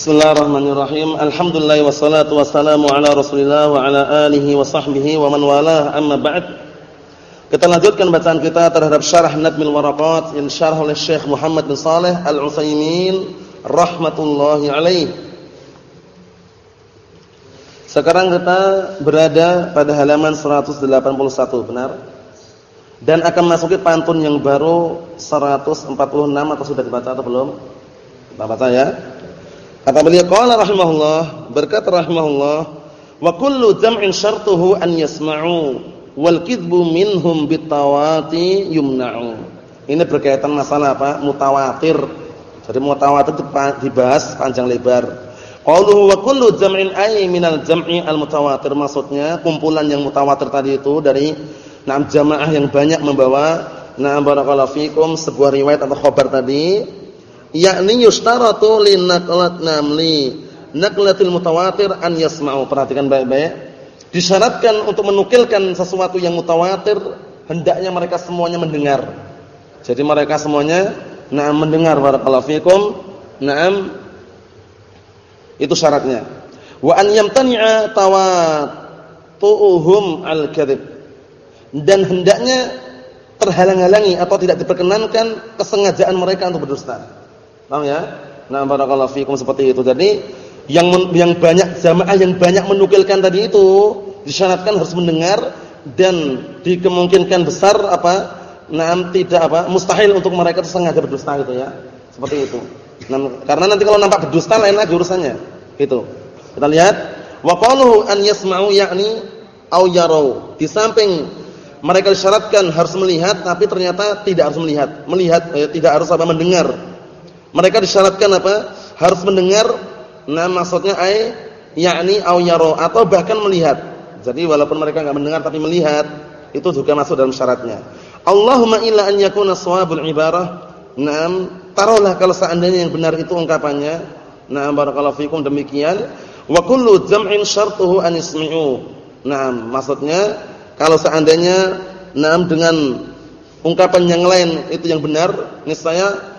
Bismillahirrahmanirrahim. Alhamdulillah wassalatu wassalamu ala Rasulillah wa ala alihi wa sahbihi wa man walah. Amma ba'd. Kita lanjutkan bacaan kita terhadap syarah Nadmil Waraqat yang syarah oleh Syekh Muhammad bin Saleh Al-Utsaimin rahmatullahi alaih. Sekarang kita berada pada halaman 181, benar? Dan akan masuki pantun yang baru 146 atau sudah dibaca atau belum? Kita baca ya. Kata beliau qala rahimahullah, berkata rahimahullah, wa kullu jam'in syartuhu an yasma'u wal kidbu minhum bitawati yumna'u. Ini berkaitan masalah apa? Mutawatir. Jadi mutawatir dibahas panjang lebar. Qauluhu wa kullu jam'in ay minal jam'i al mutawatir maksudnya kumpulan yang mutawatir tadi itu dari enam jamaah yang banyak membawa na'am barakallahu fikum sebuah riwayat atau khabar tadi yakni yustaratu li naqlat namli. Naqlatil mutawatir an yasma'u. Perhatikan baik-baik. Disyaratkan untuk menukilkan sesuatu yang mutawatir hendaknya mereka semuanya mendengar. Jadi mereka semuanya na'am mendengar barakallahu fikum. Na'am. Itu syaratnya. Wa an yamtani'a tawatuhum al-kadzib dan hendaknya terhalang-halangi atau tidak diperkenankan kesengajaan mereka untuk berdusta Paham ya? Nah, barakallahu fikum seperti itu. Jadi yang yang banyak jamaah yang banyak menukilkan tadi itu disyaratkan harus mendengar dan dikemungkinkan besar apa? Nah, tidak apa? Mustahil untuk mereka sengaja berdusta gitu ya. Seperti itu. Nah, karena nanti kalau nampak berdusta lain lagi urusannya. Itu. Kita lihat wa qaluhu an yasma'u yakni au yarau. Di samping mereka disyaratkan harus melihat tapi ternyata tidak harus melihat. Melihat eh, tidak harus apa mendengar mereka disyaratkan apa? Harus mendengar nah maksudnya ai yakni au yaro atau bahkan melihat. Jadi walaupun mereka enggak mendengar tapi melihat, itu juga masuk dalam syaratnya. Allahumma illa an yakuna shawabul ibarah. Naam, taruhlah kalau seandainya yang benar itu ungkapannya. Naam barakallahu fikum demikian. Wa kullu jam'in syartuhu an yasmi'u. Naam, maksudnya kalau seandainya naam dengan ungkapan yang lain itu yang benar, niscaya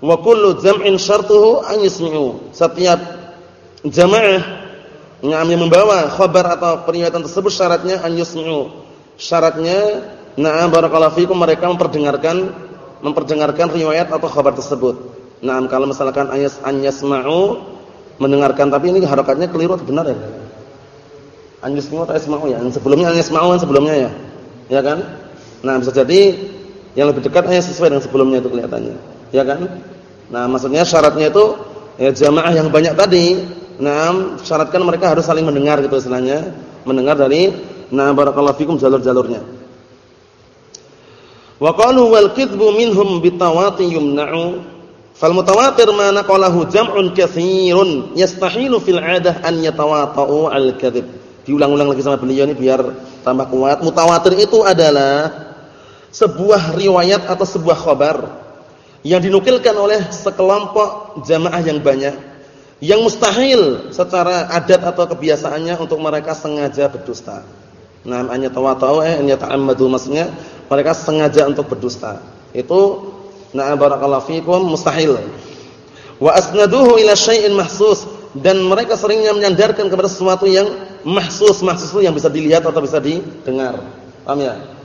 wa kullu jam'in syartuhu an yasmi'u. Setiap jamaah yang membawa khabar atau pernyataan tersebut syaratnya an yasmi'u. Syaratnya na'am barakallahu fikum mereka memperdengarkan memperdengarkan riwayat atau khabar tersebut. Na'am kalau misalkan ayas an yasma'u mendengarkan tapi ini harokatnya keliru atau benar ya? An yasma'u atau yasma'u ya? Sebelumnya an yasma'u kan sebelumnya ya. Ya kan? Nah, bisa jadi yang lebih dekat hanya sesuai dengan sebelumnya itu kelihatannya. Ya kan? Nah, maksudnya syaratnya itu ya jamaah yang banyak tadi. Nah, syaratkan mereka harus saling mendengar gitu istilahnya, mendengar dari nah barakallahu fikum jalur-jalurnya. Wa qalu wal kidbu minhum bitawati yumna'u. Fal mutawatir ma naqalahu jam'un katsirun yastahilu fil 'adah an yatawata'u al kadzib. Diulang-ulang lagi sama beliau ini biar tambah kuat. Mutawatir itu adalah sebuah riwayat atau sebuah khabar yang dinukilkan oleh sekelompok jamaah yang banyak yang mustahil secara adat atau kebiasaannya untuk mereka sengaja berdusta. Hanya tawatau eh hanya maksudnya mereka sengaja untuk berdusta. Itu na barakallahu fikum mustahil. Wa asnaduhu ila syai'in mahsus dan mereka seringnya menyandarkan kepada sesuatu yang mahsus, mahsus itu yang bisa dilihat atau bisa didengar. Paham ya?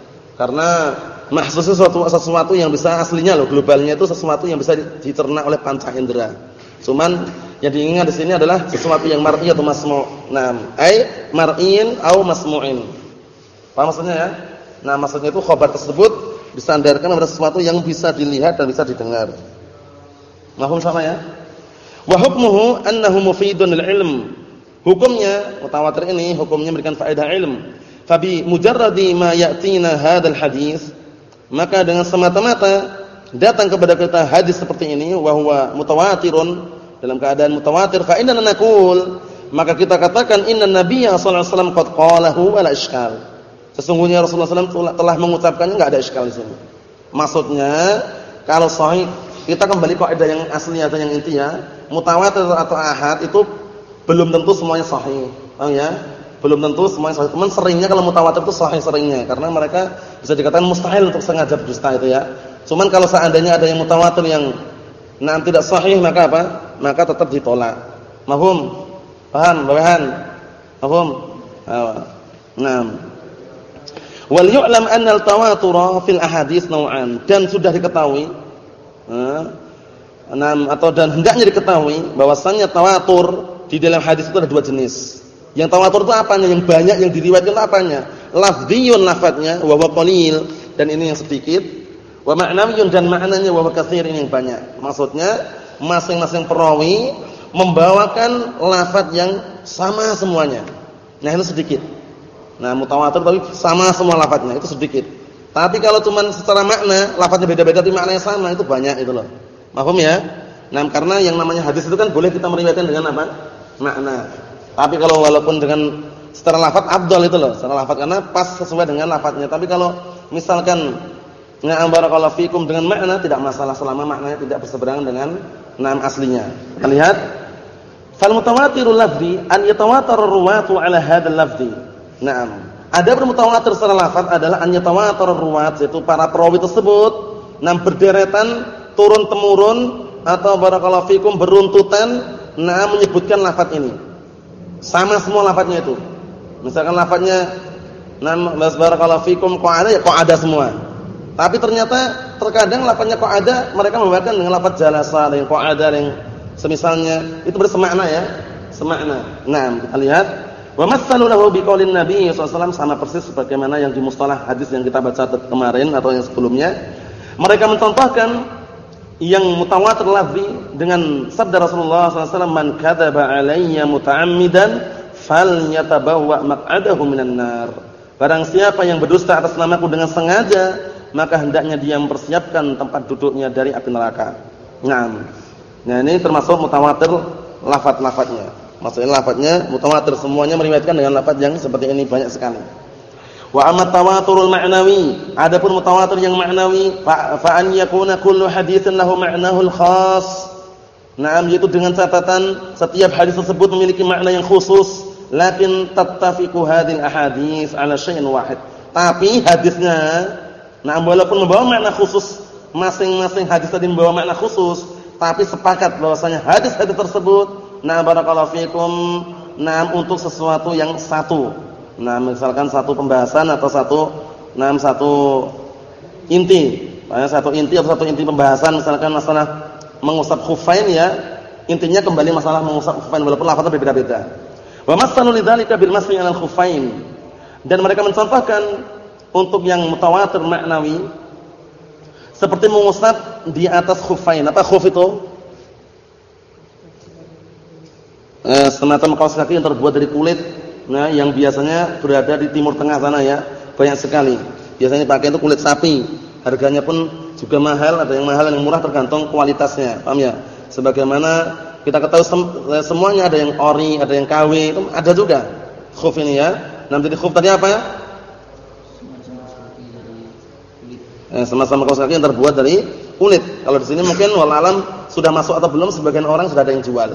Karena mahsus sesuatu sesuatu yang bisa aslinya loh globalnya itu sesuatu yang bisa dicerna oleh panca indera. Cuman yang diingat di sini adalah sesuatu yang mar'i atau masmu'. Nah, ai mar'in atau masmu'in. Paham maksudnya ya? Nah, maksudnya itu khabar tersebut disandarkan pada sesuatu yang bisa dilihat dan bisa didengar. Mahum sama ya? Wa hukmuhu annahu mufidun lil ilm. Hukumnya mutawatir ini hukumnya memberikan faedah ilm. Fabi mujarradi ma ya'tina hadzal hadis maka dengan semata-mata datang kepada kita hadis seperti ini wa huwa mutawatirun dalam keadaan mutawatir fa inna naqul maka kita katakan inna nabiyya sallallahu alaihi wasallam qad qalahu wala iskal. Sesungguhnya Rasulullah SAW telah mengucapkannya enggak ada iskal di sini. Maksudnya kalau sahih kita kembali kaidah yang asli atau yang inti ya mutawatir atau ahad itu belum tentu semuanya sahih. Oh ya belum tentu semuanya sahih. Teman seringnya kalau mutawatir itu sahih seringnya karena mereka bisa dikatakan mustahil untuk sengaja berdusta itu ya. Cuman kalau seandainya ada yang mutawatir yang nah tidak sahih maka apa? Maka tetap ditolak. Mahum? Paham, bahan? Mahum? Naam. Wal yu'lam anna al-tawatur fil ahadits naw'an dan sudah diketahui enam atau dan hendaknya diketahui bahwasannya tawatur di dalam hadis itu ada dua jenis. Yang tawatur itu apanya? Yang banyak yang diriwayatkan apanya? Lafdziyun lafadznya wa huwa qalil dan ini yang sedikit. Wa ma'nawiyun dan maknanya wa katsir ini yang banyak. Maksudnya masing-masing perawi membawakan lafaz yang sama semuanya. Nah, itu sedikit. Nah, mutawatir tapi sama semua lafadznya itu sedikit. Tapi kalau cuma secara makna, lafadznya beda-beda tapi maknanya sama itu banyak itu loh. Paham ya? Nah, karena yang namanya hadis itu kan boleh kita meriwayatkan dengan apa? Makna. Tapi kalau walaupun dengan secara lafadz abdul itu loh, secara lafadz karena pas sesuai dengan lafadznya. Tapi kalau misalkan na'am barakallahu fikum dengan makna tidak masalah selama maknanya tidak berseberangan dengan nam aslinya. Kita lihat fal mutawatirul lafzi an yatawatar ruwatu ala hadzal lafzi Naam. Ada bermutawatir secara lafaz adalah an yatawatar ruwat yaitu para perawi tersebut nam berderetan turun temurun atau barakallahu fikum beruntutan nah menyebutkan lafaz ini. Sama semua lafaznya itu. Misalkan lafaznya nam barakallahu fikum ada ya ada semua. Tapi ternyata terkadang lafaznya ada mereka membawakan dengan lafaz jalasa yang ada yang semisalnya itu bersemakna ya, semakna. Nah, kita lihat Wa matsalu lahu biqaulin Nabi sallallahu sama persis sebagaimana yang di mustalah hadis yang kita baca kemarin atau yang sebelumnya. Mereka mencontohkan yang mutawatir lafzi dengan sabda Rasulullah SAW man kadzaba alayya muta'ammidan falyatabawwa maq'adahu minan nar. Barang siapa yang berdusta atas namaku dengan sengaja, maka hendaknya dia mempersiapkan tempat duduknya dari api neraka. Naam. Nah, ini termasuk mutawatir lafaz-lafaznya. Maksudnya lafadznya mutawatir semuanya meriwayatkan dengan lafaz yang seperti ini banyak sekali. Wa amma tawaturul ma'nawi, adapun mutawatir yang ma'nawi fa an yakuna kullu haditsin lahu ma'nahul khas. Naam yaitu dengan catatan setiap hadis tersebut memiliki makna yang khusus, lakin tattafiqu hadhil ahadits ala syai'in wahid. Tapi hadisnya naam walaupun membawa makna khusus, masing-masing hadis tadi membawa makna khusus, tapi sepakat bahwasanya hadis-hadis tersebut Nah barakallahu fikum nah untuk sesuatu yang satu. Nah misalkan satu pembahasan atau satu nah satu inti. Satu inti atau satu inti pembahasan misalkan masalah mengusap khufain ya. Intinya kembali masalah mengusap khufain walaupun lafaznya berbeda-beda. Wa masalu lidzalika bil masri 'alal khufain. Dan mereka mencontohkan untuk yang mutawatir maknawi seperti mengusap di atas khufain. Apa khuf itu? eh, semacam kaos kaki yang terbuat dari kulit nah yang biasanya berada di timur tengah sana ya banyak sekali. Biasanya pakai itu kulit sapi. Harganya pun juga mahal ada yang mahal ada yang murah tergantung kualitasnya paham ya? Sebagaimana kita ketahui sem eh, semuanya ada yang ori ada yang KW itu ada juga. Khuf ini ya. Nanti di khuf tadi apa ya? Eh, semacam kaos kaki yang terbuat dari kulit. Kalau di sini mungkin wal alam sudah masuk atau belum sebagian orang sudah ada yang jual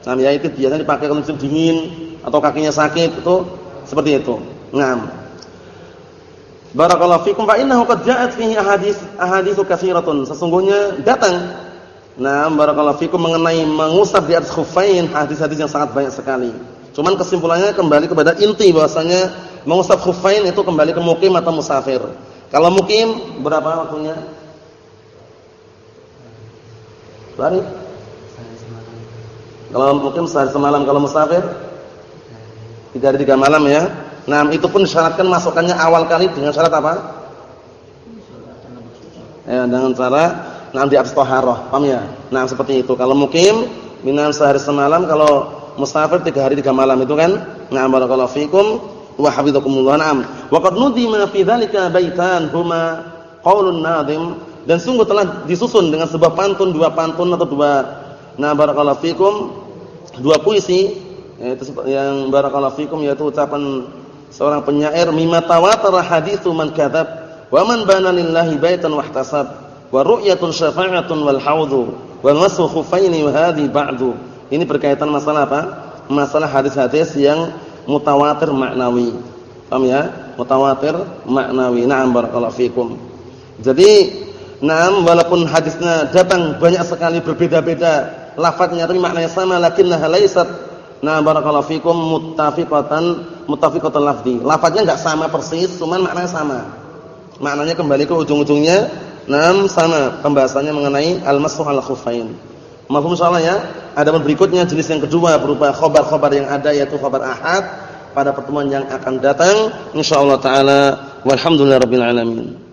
Nah, ya itu biasanya dipakai kalau musim dingin atau kakinya sakit itu seperti itu. Nah. Barakallahu fikum fa innahu qad ja'at fihi ahadits ahaditsu katsiratun. Sesungguhnya datang nah barakallahu fikum mengenai mengusap di atas khuffain hadis-hadis yang sangat banyak sekali. Cuman kesimpulannya kembali kepada inti bahwasanya mengusap khuffain itu kembali ke mukim atau musafir. Kalau mukim berapa waktunya? Hari kalau mungkin sehari semalam kalau musafir tiga hari tiga malam ya. Nah, itu pun syaratkan masukannya awal kali dengan syarat apa? Ya, dengan cara nanti abis toharoh, paham ya? Nah, seperti itu. Kalau mukim minan sehari semalam, kalau musafir tiga hari tiga malam itu kan? Nah, barakallahu fikum wa hafizakumullah. Naam. Wa qad nudima fi dzalika baitan huma qaulun nadim dan sungguh telah disusun dengan sebuah pantun, dua pantun atau dua Nah, barakallahu fikum dua puisi yaitu yang barakallahu fikum yaitu ucapan seorang penyair mimma tawatara haditsu man kadzab wa man bana lillahi baitan wahtasab wa ru'yatun syafa'atun wal haudhu wa masu khufaini wa hadhi ba'du. Ini berkaitan masalah apa? Masalah hadis-hadis yang mutawatir maknawi. Paham ya? Mutawatir maknawi. Na'am barakallahu fikum. Jadi, na'am walaupun hadisnya datang banyak sekali berbeda-beda lafadznya tapi maknanya sama lakinnaha laysat nah barakallahu fikum muttafiqatan muttafiqatan lafzi. Lafadznya enggak sama persis, cuman maknanya sama. Maknanya kembali ke ujung-ujungnya nam sama pembahasannya mengenai al-mashu al khuffain. Mafhum insyaallah ya. Ada berikutnya jenis yang kedua berupa khabar-khabar yang ada yaitu khabar ahad pada pertemuan yang akan datang insyaallah taala walhamdulillahirabbil alamin.